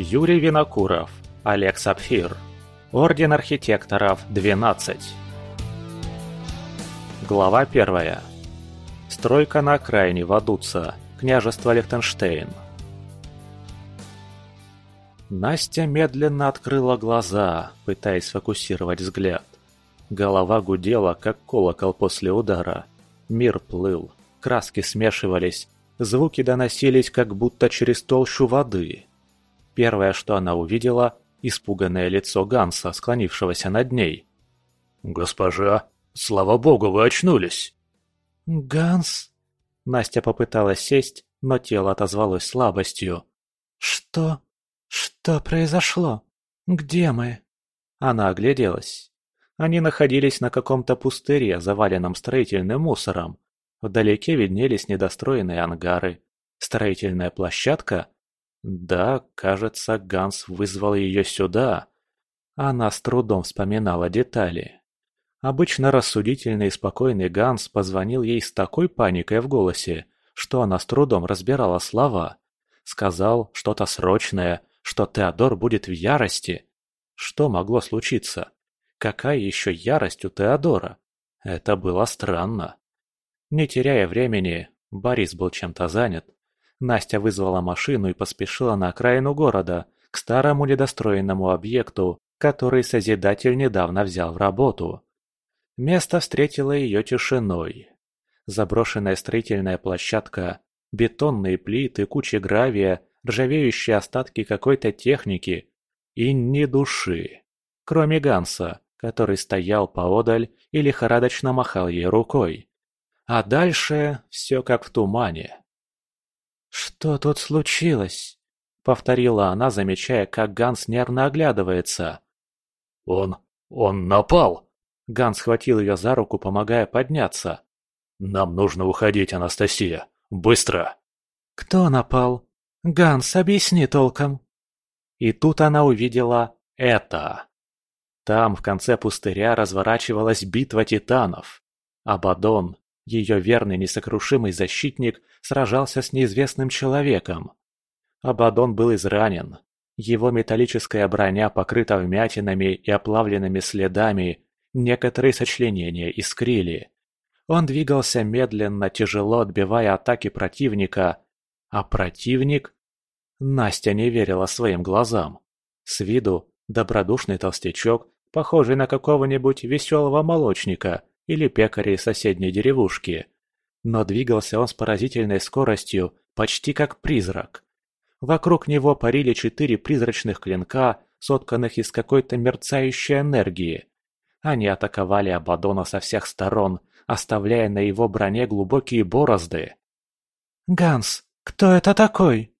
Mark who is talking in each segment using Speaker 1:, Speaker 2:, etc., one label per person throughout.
Speaker 1: Юрий Винокуров, Олег Сапфир. Орден архитекторов 12. Глава 1. Стройка на окраине Вадуца, княжество Лихтенштейн. Настя медленно открыла глаза, пытаясь сфокусировать взгляд. Голова гудела, как колокол после удара. Мир плыл, краски смешивались, звуки доносились, как будто через толщу воды. Первое, что она увидела – испуганное лицо Ганса, склонившегося над ней.
Speaker 2: «Госпожа, слава богу, вы очнулись!»
Speaker 3: «Ганс?» Настя попыталась сесть, но тело отозвалось слабостью. «Что? Что произошло? Где мы?»
Speaker 1: Она огляделась. Они находились на каком-то пустыре, заваленном строительным мусором. Вдалеке виднелись недостроенные ангары. Строительная площадка? Да, кажется, Ганс вызвал ее сюда. Она с трудом вспоминала детали. Обычно рассудительный и спокойный Ганс позвонил ей с такой паникой в голосе, что она с трудом разбирала слова. Сказал что-то срочное, что Теодор будет в ярости. Что могло случиться? Какая еще ярость у Теодора? Это было странно. Не теряя времени, Борис был чем-то занят. Настя вызвала машину и поспешила на окраину города, к старому недостроенному объекту, который Созидатель недавно взял в работу. Место встретило ее тишиной. Заброшенная строительная площадка, бетонные плиты, куча гравия, ржавеющие остатки какой-то техники и ни души, кроме Ганса, который стоял поодаль и лихорадочно махал ей рукой. А дальше все как в тумане.
Speaker 3: «Что тут случилось?» — повторила она, замечая, как Ганс нервно оглядывается.
Speaker 2: «Он... он напал!»
Speaker 1: Ганс схватил ее за руку, помогая подняться.
Speaker 2: «Нам нужно уходить, Анастасия. Быстро!»
Speaker 3: «Кто напал? Ганс, объясни толком!»
Speaker 1: И тут она увидела это. Там, в конце пустыря, разворачивалась битва титанов. Абадон, ее верный несокрушимый защитник сражался с неизвестным человеком. Абадон был изранен. Его металлическая броня покрыта вмятинами и оплавленными следами, некоторые сочленения искрили. Он двигался медленно, тяжело отбивая атаки противника. А противник... Настя не верила своим глазам. С виду добродушный толстячок, похожий на какого-нибудь веселого молочника, или пекарей соседней деревушки. Но двигался он с поразительной скоростью, почти как призрак. Вокруг него парили четыре призрачных клинка, сотканных из какой-то мерцающей энергии. Они атаковали Абадона со всех сторон, оставляя на его броне глубокие борозды.
Speaker 3: «Ганс, кто это такой?»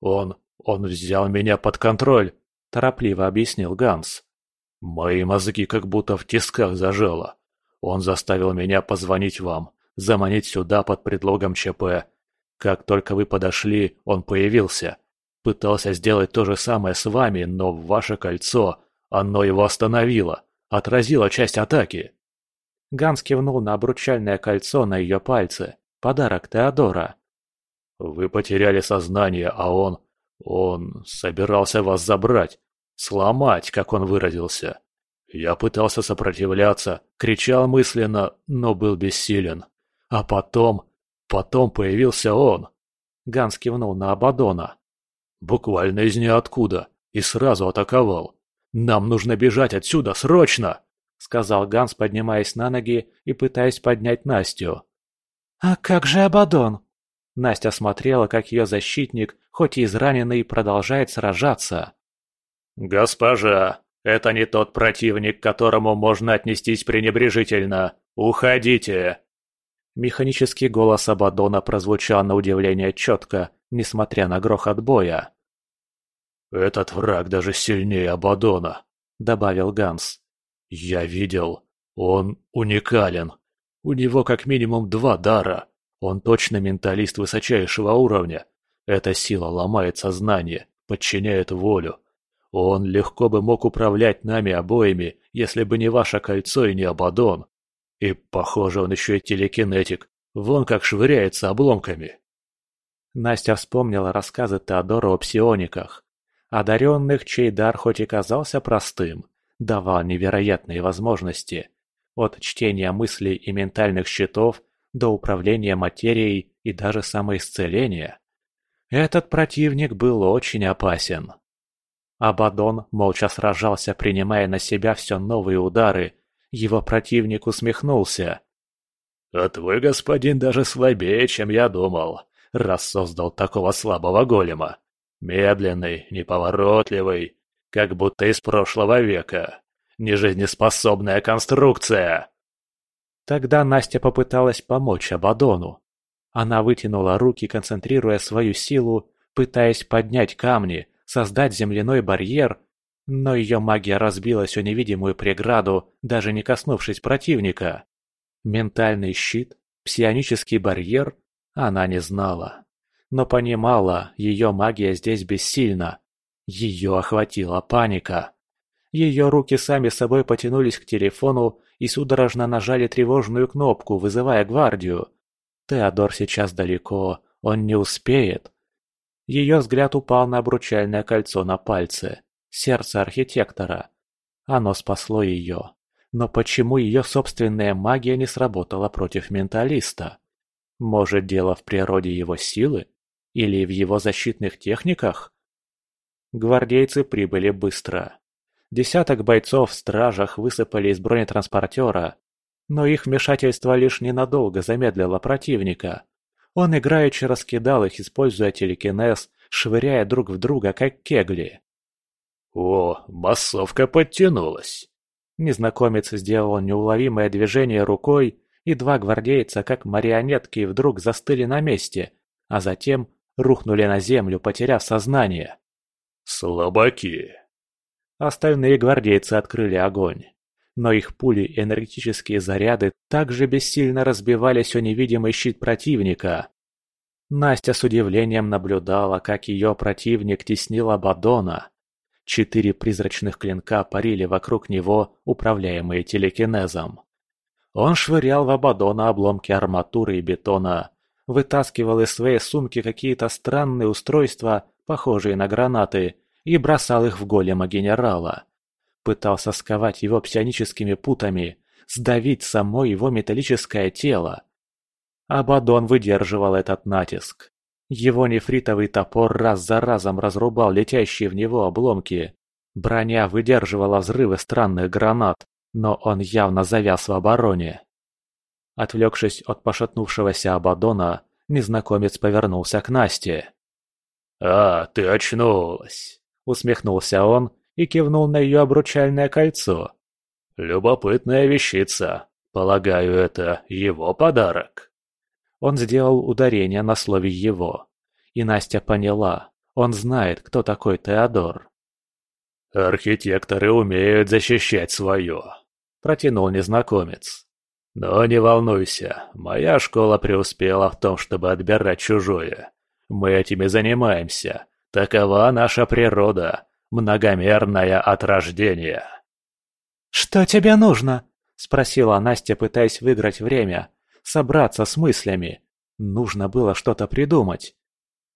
Speaker 2: «Он... он взял меня под контроль», – торопливо объяснил Ганс. «Мои мозги как будто в тисках зажало. Он заставил меня позвонить вам, заманить сюда под предлогом ЧП. Как только вы подошли, он появился. Пытался сделать то же самое с вами, но ваше кольцо, оно его остановило, отразило часть атаки.
Speaker 1: Ганс кивнул на обручальное кольцо на ее пальце, подарок Теодора.
Speaker 2: Вы потеряли сознание, а он... он собирался вас забрать, сломать, как он выразился. Я пытался сопротивляться, кричал мысленно, но был бессилен. А потом... потом появился он.
Speaker 1: Ганс кивнул на Абадона.
Speaker 2: Буквально из ниоткуда. И сразу атаковал. «Нам нужно бежать отсюда, срочно!»
Speaker 1: Сказал Ганс, поднимаясь на ноги и пытаясь поднять Настю.
Speaker 3: «А как же Абадон?»
Speaker 1: Настя смотрела, как ее защитник, хоть и израненный, продолжает сражаться.
Speaker 2: «Госпожа, это не тот противник, к которому можно отнестись пренебрежительно. Уходите!»
Speaker 1: Механический голос Абадона прозвучал на удивление четко, несмотря на грохот боя.
Speaker 2: «Этот враг даже сильнее Абадона», — добавил Ганс. «Я видел. Он уникален. У него как минимум два дара. Он точно менталист высочайшего уровня. Эта сила ломает сознание, подчиняет волю, он легко бы мог управлять нами обоими, если бы не ваше кольцо и не Абадон. И, похоже, он еще и телекинетик. Вон как швыряется обломками.
Speaker 1: Настя вспомнила рассказы Теодора о псиониках. одаренных, чей дар хоть и казался простым, давал невероятные возможности. От чтения мыслей и ментальных щитов до управления материей и даже самоисцеления. Этот противник был очень опасен. Абадон молча сражался, принимая на себя все новые удары. Его противник усмехнулся.
Speaker 2: «А твой господин даже слабее, чем я думал, раз создал такого слабого голема. Медленный, неповоротливый, как будто из прошлого века. Нежизнеспособная конструкция!»
Speaker 1: Тогда Настя попыталась помочь Абадону. Она вытянула руки, концентрируя свою силу, пытаясь поднять камни, создать земляной барьер, но ее магия разбилась о невидимую преграду, даже не коснувшись противника. Ментальный щит, псионический барьер она не знала. Но понимала, ее магия здесь бессильна. Ее охватила паника. Ее руки сами собой потянулись к телефону и судорожно нажали тревожную кнопку, вызывая гвардию. Теодор сейчас далеко, он не успеет. Ее взгляд упал на обручальное кольцо на пальце, сердце архитектора. Оно спасло ее. Но почему ее собственная магия не сработала против менталиста? Может, дело в природе его силы? Или в его защитных техниках? Гвардейцы прибыли быстро. Десяток бойцов в стражах высыпали из бронетранспортера, но их вмешательство лишь ненадолго замедлило противника. Он играючи раскидал их, используя телекинез, швыряя друг в друга, как кегли.
Speaker 2: «О, массовка подтянулась!»
Speaker 1: Незнакомец сделал неуловимое движение рукой, и два гвардейца, как марионетки, вдруг застыли на месте, а затем рухнули на землю, потеряв сознание.
Speaker 2: «Слабаки!»
Speaker 1: Остальные гвардейцы открыли огонь. Но их пули и энергетические заряды также бессильно разбивались о невидимый щит противника. Настя с удивлением наблюдала, как ее противник теснил Абадона. Четыре призрачных клинка парили вокруг него, управляемые телекинезом. Он швырял в Абадона обломки арматуры и бетона, вытаскивал из своей сумки какие-то странные устройства, похожие на гранаты, и бросал их в голема генерала. Пытался сковать его псионическими путами, сдавить само его металлическое тело. Абадон выдерживал этот натиск. Его нефритовый топор раз за разом разрубал летящие в него обломки. Броня выдерживала взрывы странных гранат, но он явно завяз в обороне. Отвлекшись от пошатнувшегося Абадона, незнакомец повернулся к Насте.
Speaker 2: «А, ты очнулась!»
Speaker 1: Усмехнулся он и кивнул на ее обручальное кольцо.
Speaker 2: «Любопытная вещица. Полагаю, это его подарок?»
Speaker 1: Он сделал ударение на слове «его». И Настя поняла, он знает, кто такой Теодор.
Speaker 2: «Архитекторы умеют защищать свое», – протянул незнакомец. «Но не волнуйся, моя школа преуспела в том, чтобы отбирать чужое. Мы этим и занимаемся, Такова наша природа, многомерная от рождения.
Speaker 3: «Что тебе нужно?»
Speaker 1: – спросила Настя, пытаясь выиграть время, собраться с мыслями. Нужно было что-то придумать.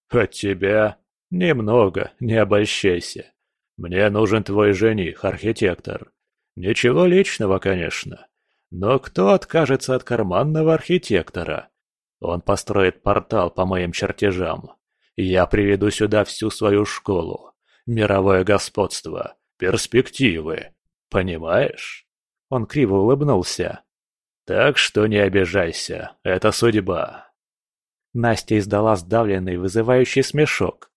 Speaker 2: «От тебя? Немного, не обольщайся. Мне нужен твой жених, архитектор. Ничего личного, конечно. Но кто откажется от карманного архитектора? Он построит портал по моим чертежам. Я приведу сюда всю свою школу. Мировое господство, перспективы. Понимаешь?»
Speaker 1: Он криво улыбнулся.
Speaker 2: «Так что не обижайся, это судьба».
Speaker 1: Настя издала сдавленный, вызывающий смешок.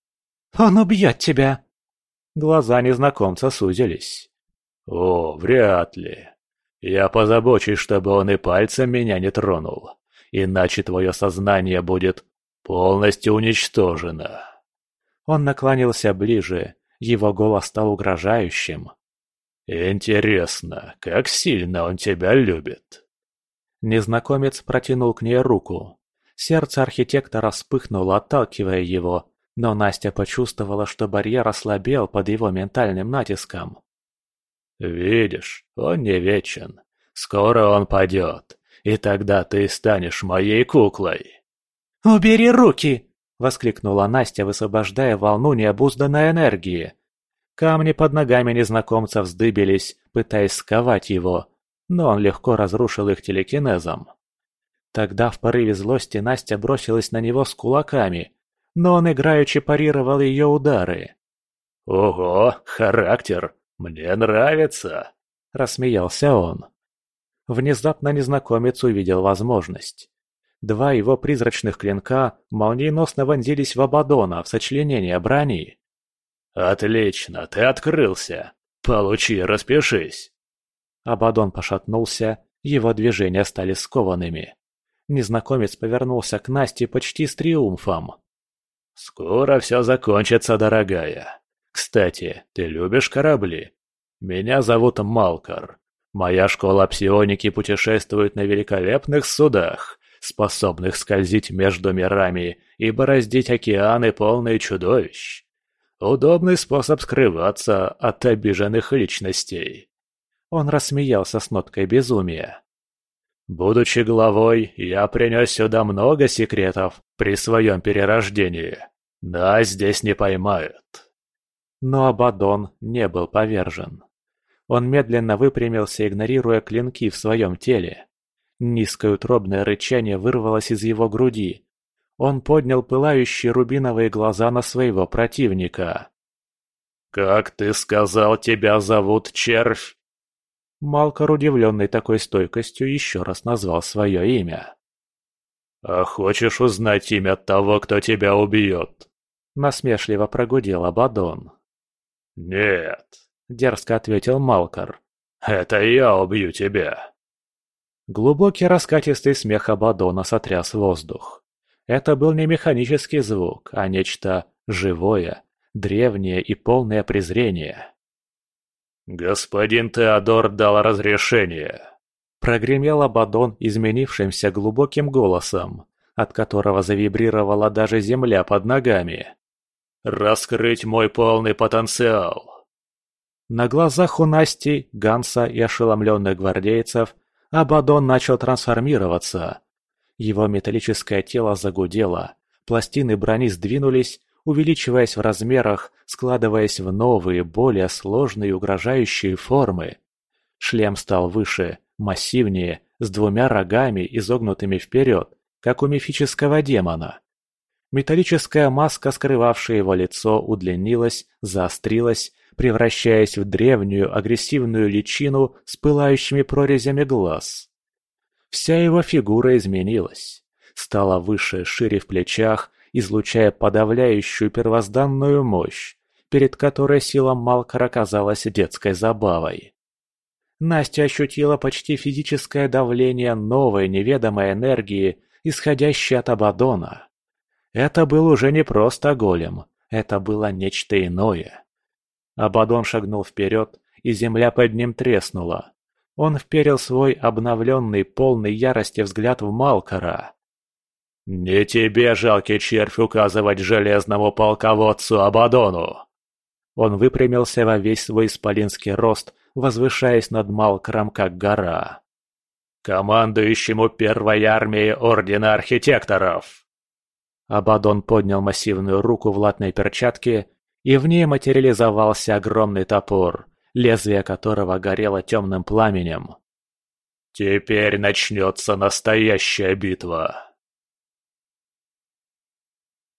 Speaker 3: «Он убьет тебя!»
Speaker 1: Глаза незнакомца сузились.
Speaker 2: «О, вряд ли. Я позабочусь, чтобы он и пальцем меня не тронул. Иначе твое сознание будет полностью уничтожена.
Speaker 1: Он наклонился ближе, его голос стал угрожающим.
Speaker 2: «Интересно, как сильно он тебя любит?»
Speaker 1: Незнакомец протянул к ней руку. Сердце архитектора вспыхнуло, отталкивая его, но Настя почувствовала, что барьер ослабел под его ментальным натиском.
Speaker 2: «Видишь, он не вечен. Скоро он падет, и тогда ты станешь моей куклой».
Speaker 3: «Убери руки!»
Speaker 1: – воскликнула Настя, высвобождая волну необузданной энергии. Камни под ногами незнакомца вздыбились, пытаясь сковать его, но он легко разрушил их телекинезом. Тогда в порыве злости Настя бросилась на него с кулаками, но он играючи парировал ее удары.
Speaker 2: «Ого, характер! Мне нравится!» – рассмеялся он.
Speaker 1: Внезапно незнакомец увидел возможность. Два его призрачных клинка молниеносно вонзились в Абадона в сочленение брони.
Speaker 2: «Отлично, ты открылся! Получи, распишись!»
Speaker 1: Абадон пошатнулся, его движения стали скованными. Незнакомец повернулся к Насте почти с триумфом.
Speaker 2: «Скоро все закончится, дорогая. Кстати, ты любишь корабли? Меня зовут Малкар. Моя школа псионики путешествует на великолепных судах, способных скользить между мирами и бороздить океаны, полные чудовищ. Удобный способ скрываться от обиженных личностей.
Speaker 1: Он рассмеялся с ноткой безумия.
Speaker 2: Будучи главой, я принес сюда много секретов при своем перерождении. Да, здесь не поймают.
Speaker 1: Но Абадон не был повержен. Он медленно выпрямился, игнорируя клинки в своем теле. Низкое утробное рычание вырвалось из его груди. Он поднял пылающие рубиновые глаза на своего противника.
Speaker 2: «Как ты сказал, тебя зовут Червь?»
Speaker 1: Малкор, удивленный такой стойкостью, еще раз назвал свое имя.
Speaker 2: «А хочешь узнать имя того, кто тебя убьет?»
Speaker 1: Насмешливо прогудел Абадон.
Speaker 2: «Нет», —
Speaker 1: дерзко ответил Малкор.
Speaker 2: «Это я убью тебя».
Speaker 1: Глубокий раскатистый смех Абадона сотряс воздух. Это был не механический звук, а нечто живое, древнее и полное презрение.
Speaker 2: «Господин Теодор дал разрешение», —
Speaker 1: прогремел Абадон изменившимся глубоким голосом, от которого завибрировала даже земля под ногами.
Speaker 2: «Раскрыть мой полный потенциал».
Speaker 1: На глазах у Насти, Ганса и ошеломленных гвардейцев Абадон начал трансформироваться. Его металлическое тело загудело, пластины брони сдвинулись, увеличиваясь в размерах, складываясь в новые, более сложные и угрожающие формы. Шлем стал выше, массивнее, с двумя рогами, изогнутыми вперед, как у мифического демона. Металлическая маска, скрывавшая его лицо, удлинилась, заострилась, превращаясь в древнюю агрессивную личину с пылающими прорезями глаз. Вся его фигура изменилась. Стала выше, шире в плечах, излучая подавляющую первозданную мощь, перед которой сила Малкара казалась детской забавой. Настя ощутила почти физическое давление новой неведомой энергии, исходящей от Абадона. Это был уже не просто голем, это было нечто иное. Абадон шагнул вперед, и земля под ним треснула. Он вперил свой обновленный, полный ярости взгляд в Малкара.
Speaker 2: «Не тебе, жалкий червь, указывать железному полководцу Абадону!»
Speaker 1: Он выпрямился во весь свой исполинский рост, возвышаясь над Малкором, как гора.
Speaker 2: «Командующему первой армией Ордена Архитекторов!»
Speaker 1: Абадон поднял массивную руку в латной перчатке, и в ней материализовался огромный топор, лезвие которого горело темным пламенем.
Speaker 2: «Теперь начнется настоящая битва!»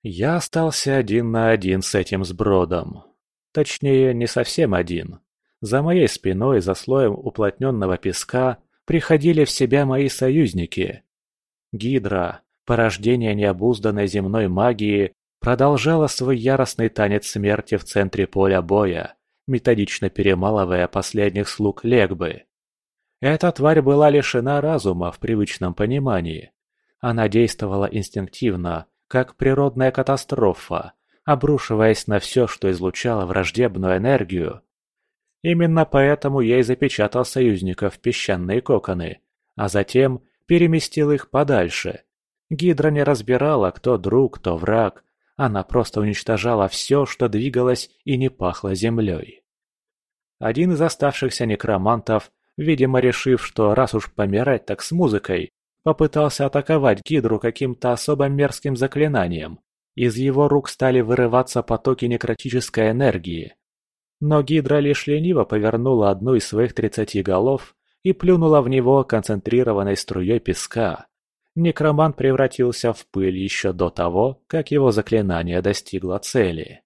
Speaker 1: Я остался один на один с этим сбродом. Точнее, не совсем один. За моей спиной, за слоем уплотненного песка, приходили в себя мои союзники. Гидра, порождение необузданной земной магии, продолжала свой яростный танец смерти в центре поля боя, методично перемалывая последних слуг Легбы. Эта тварь была лишена разума в привычном понимании. Она действовала инстинктивно, как природная катастрофа, обрушиваясь на все, что излучало враждебную энергию. Именно поэтому я и запечатал союзников в песчаные коконы, а затем переместил их подальше. Гидра не разбирала, кто друг, кто враг, она просто уничтожала все, что двигалось и не пахло землей. Один из оставшихся некромантов, видимо решив, что раз уж помирать так с музыкой, попытался атаковать Гидру каким-то особо мерзким заклинанием. Из его рук стали вырываться потоки некротической энергии. Но Гидра лишь лениво повернула одну из своих тридцати голов и плюнула в него концентрированной струей песка. Некромант превратился в пыль еще до того, как его заклинание достигло цели.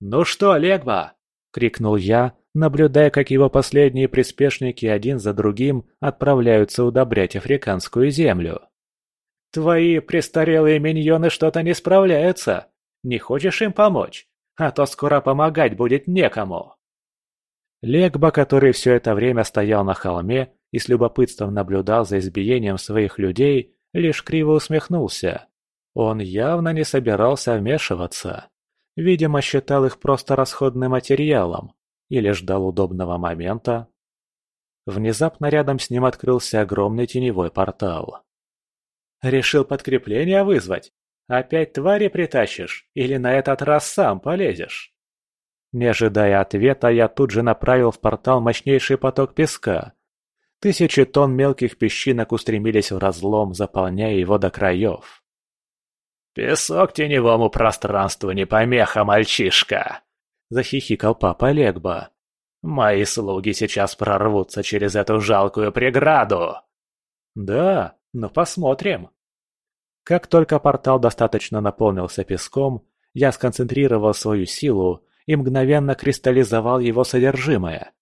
Speaker 1: «Ну что, Легба?» — крикнул я, наблюдая, как его последние приспешники один за другим отправляются удобрять африканскую землю. «Твои престарелые миньоны что-то не справляются. Не хочешь им помочь? А то скоро помогать будет некому». Легба, который все это время стоял на холме и с любопытством наблюдал за избиением своих людей, лишь криво усмехнулся. Он явно не собирался вмешиваться. Видимо, считал их просто расходным материалом или ждал удобного момента. Внезапно рядом с ним открылся огромный теневой портал. «Решил подкрепление вызвать? Опять твари притащишь или на этот раз сам полезешь?» Не ожидая ответа, я тут же направил в портал мощнейший поток песка. Тысячи тонн мелких песчинок устремились в разлом, заполняя его до краев.
Speaker 2: «Песок теневому пространству не помеха, мальчишка!» — захихикал папа Легба. «Мои слуги сейчас прорвутся через эту жалкую преграду!»
Speaker 1: «Да, ну посмотрим!» Как только портал достаточно наполнился песком, я сконцентрировал свою силу и мгновенно кристаллизовал его содержимое.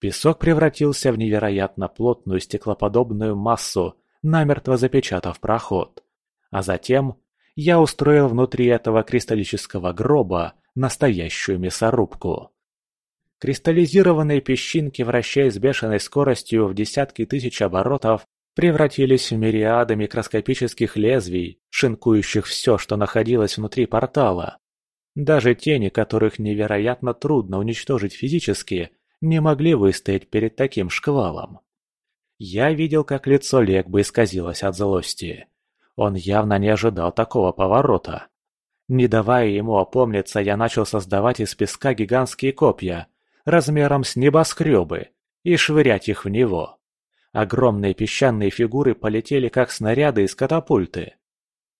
Speaker 1: Песок превратился в невероятно плотную стеклоподобную массу, намертво запечатав проход. А затем я устроил внутри этого кристаллического гроба настоящую мясорубку. Кристаллизированные песчинки, вращаясь с бешеной скоростью в десятки тысяч оборотов, превратились в мириады микроскопических лезвий, шинкующих все, что находилось внутри портала. Даже тени, которых невероятно трудно уничтожить физически, не могли выстоять перед таким шквалом. Я видел, как лицо Легбы исказилось от злости. Он явно не ожидал такого поворота. Не давая ему опомниться, я начал создавать из песка гигантские копья, размером с небоскребы, и швырять их в него. Огромные песчаные фигуры полетели как снаряды из катапульты.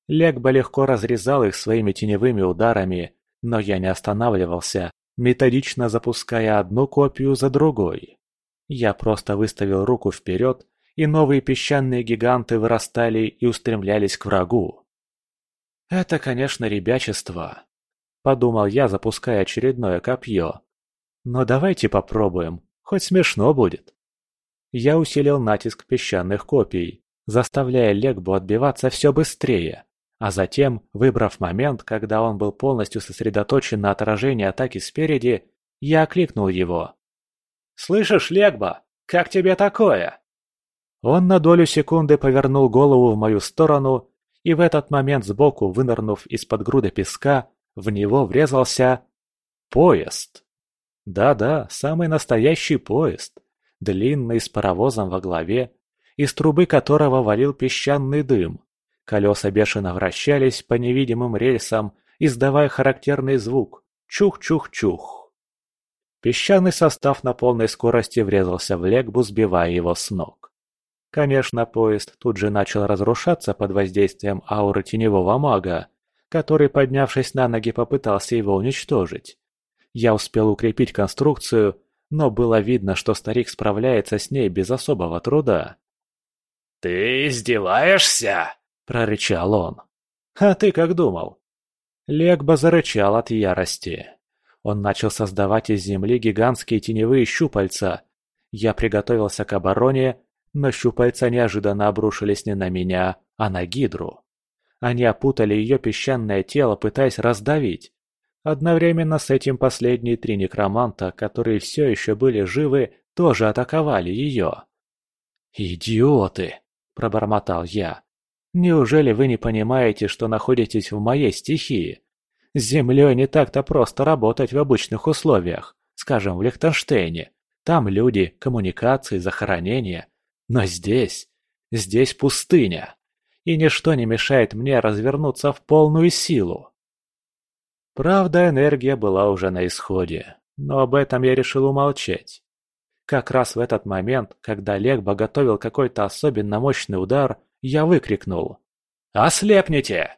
Speaker 1: Легба легко разрезал их своими теневыми ударами, но я не останавливался, методично запуская одну копию за другой. Я просто выставил руку вперед, и новые песчаные гиганты вырастали и устремлялись к врагу. «Это, конечно, ребячество», — подумал я, запуская очередное копье. «Но давайте попробуем, хоть смешно будет». Я усилил натиск песчаных копий, заставляя Легбу отбиваться все быстрее. А затем, выбрав момент, когда он был полностью сосредоточен на отражении атаки спереди, я окликнул его. «Слышишь, Легба, как тебе такое?» Он на долю секунды повернул голову в мою сторону, и в этот момент сбоку, вынырнув из-под груды песка, в него врезался... поезд. Да-да, самый настоящий поезд, длинный с паровозом во главе, из трубы которого валил песчаный дым. Колеса бешено вращались по невидимым рельсам, издавая характерный звук «чух-чух-чух». Песчаный состав на полной скорости врезался в Легбу, сбивая его с ног. Конечно, поезд тут же начал разрушаться под воздействием ауры теневого мага, который, поднявшись на ноги, попытался его уничтожить. Я успел укрепить конструкцию, но было видно, что старик справляется с ней без особого труда.
Speaker 2: «Ты издеваешься?»
Speaker 1: Прорычал он. «А ты как думал?» Легба зарычал от ярости. Он начал создавать из земли гигантские теневые щупальца. Я приготовился к обороне, но щупальца неожиданно обрушились не на меня, а на Гидру. Они опутали ее песчаное тело, пытаясь раздавить. Одновременно с этим последние три некроманта, которые все еще были живы, тоже атаковали ее. «Идиоты!» – пробормотал я. Неужели вы не понимаете, что находитесь в моей стихии? С Землей не так-то просто работать в обычных условиях, скажем, в Лихтенштейне. Там люди, коммуникации, захоронения. Но здесь... здесь пустыня. И ничто не мешает мне развернуться в полную силу. Правда, энергия была уже на исходе, но об этом я решил умолчать. Как раз в этот момент, когда Легба готовил какой-то особенно мощный удар, я выкрикнул «Ослепните!».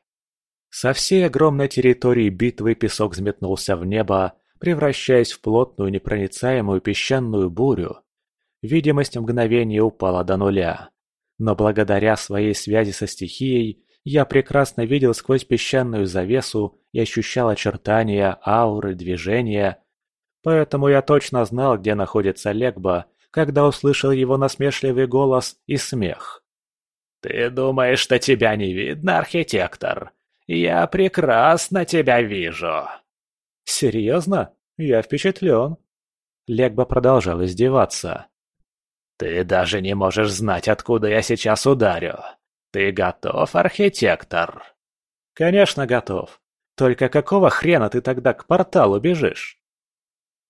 Speaker 1: Со всей огромной территории битвы песок взметнулся в небо, превращаясь в плотную непроницаемую песчаную бурю. Видимость мгновения упала до нуля. Но благодаря своей связи со стихией я прекрасно видел сквозь песчаную завесу и ощущал очертания, ауры, движения. Поэтому я точно знал, где находится Легба, когда услышал его насмешливый голос и смех. «Ты думаешь, что тебя не видно, архитектор? Я прекрасно тебя вижу!» «Серьезно? Я впечатлен!» Легба продолжал издеваться. «Ты даже не можешь знать, откуда я сейчас ударю. Ты готов, архитектор?» «Конечно готов. Только какого хрена ты тогда к порталу бежишь?»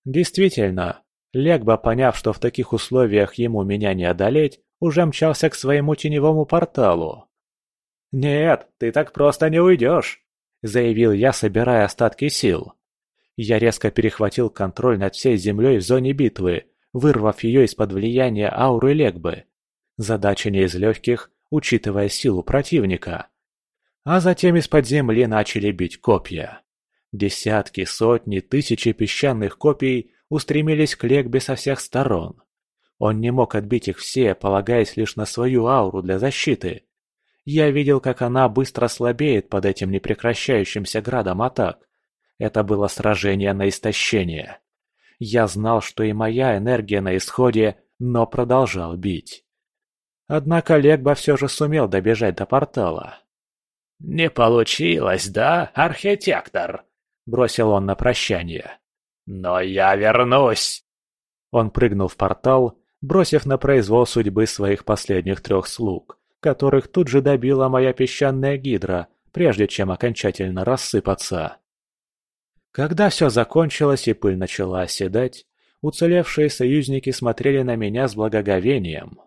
Speaker 1: Действительно, Легба, поняв, что в таких условиях ему меня не одолеть, уже мчался к своему теневому порталу. «Нет, ты так просто не уйдешь», — заявил я, собирая остатки сил. Я резко перехватил контроль над всей землей в зоне битвы, вырвав ее из-под влияния ауры Легбы. Задача не из легких, учитывая силу противника. А затем из-под земли начали бить копья. Десятки, сотни, тысячи песчаных копий устремились к Легбе со всех сторон. Он не мог отбить их все, полагаясь лишь на свою ауру для защиты. Я видел, как она быстро слабеет под этим непрекращающимся градом атак. Это было сражение на истощение. Я знал, что и моя энергия на исходе, но продолжал бить. Однако Легба все же сумел добежать до портала. «Не получилось, да, архитектор?» – бросил он на прощание. «Но я вернусь!» Он прыгнул в портал, бросив на произвол судьбы своих последних трех слуг, которых тут же добила моя песчаная гидра, прежде чем окончательно рассыпаться. Когда все закончилось и пыль начала оседать, уцелевшие союзники смотрели на меня с благоговением.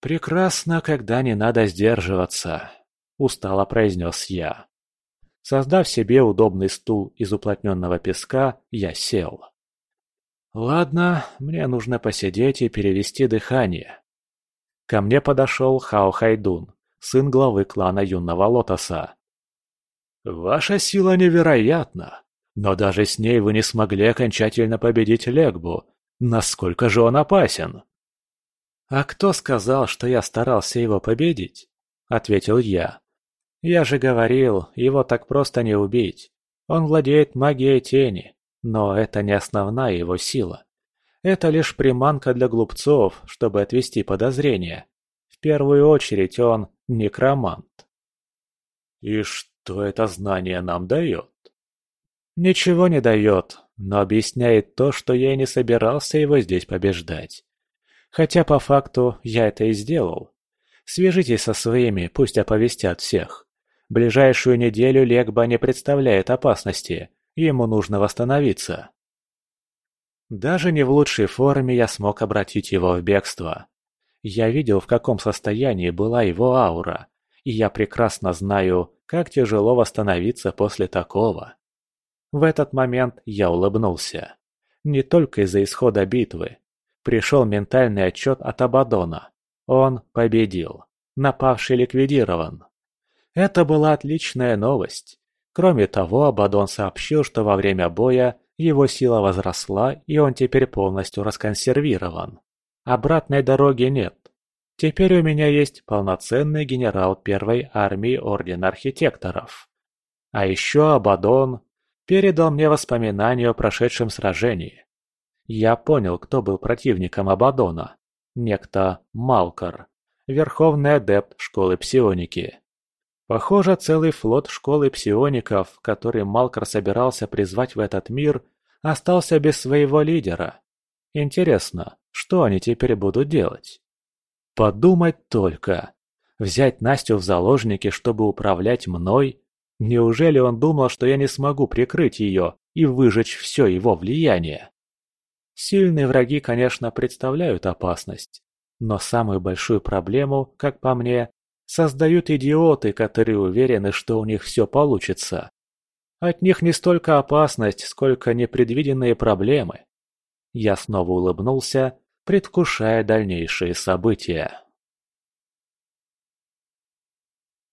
Speaker 1: «Прекрасно, когда не надо сдерживаться», — устало произнес я. Создав себе удобный стул из уплотненного песка, я сел. «Ладно, мне нужно посидеть и перевести дыхание». Ко мне подошел Хао Хайдун, сын главы клана Юного Лотоса. «Ваша сила невероятна, но даже с ней вы не смогли окончательно победить Легбу. Насколько же он опасен?» «А кто сказал, что я старался его победить?» – ответил я. «Я же говорил, его так просто не убить. Он владеет магией тени, но это не основная его сила. Это лишь приманка для глупцов, чтобы отвести подозрения. В первую очередь он некромант». «И что?» Это знание нам дает? Ничего не дает, но объясняет то, что я и не собирался его здесь побеждать. Хотя по факту я это и сделал. Свяжитесь со своими, пусть оповестят всех. Ближайшую неделю Легба не представляет опасности, ему нужно восстановиться. Даже не в лучшей форме я смог обратить его в бегство. Я видел, в каком состоянии была его аура, и я прекрасно знаю, как тяжело восстановиться после такого. В этот момент я улыбнулся. Не только из-за исхода битвы. Пришел ментальный отчет от Абадона. Он победил. Напавший ликвидирован. Это была отличная новость. Кроме того, Абадон сообщил, что во время боя его сила возросла, и он теперь полностью расконсервирован. Обратной дороги нет. Теперь у меня есть полноценный генерал первой армии Ордена Архитекторов. А еще Абадон передал мне воспоминания о прошедшем сражении. Я понял, кто был противником Абадона. Некто Малкар, верховный адепт школы псионики. Похоже, целый флот школы псиоников, который Малкар собирался призвать в этот мир, остался без своего лидера. Интересно, что они теперь будут делать? Подумать только. Взять Настю в заложники, чтобы управлять мной? Неужели он думал, что я не смогу прикрыть ее и выжечь все его влияние? Сильные враги, конечно, представляют опасность. Но самую большую проблему, как по мне, создают идиоты, которые уверены, что у них все получится. От них не столько опасность, сколько непредвиденные проблемы. Я снова улыбнулся предвкушая дальнейшие события.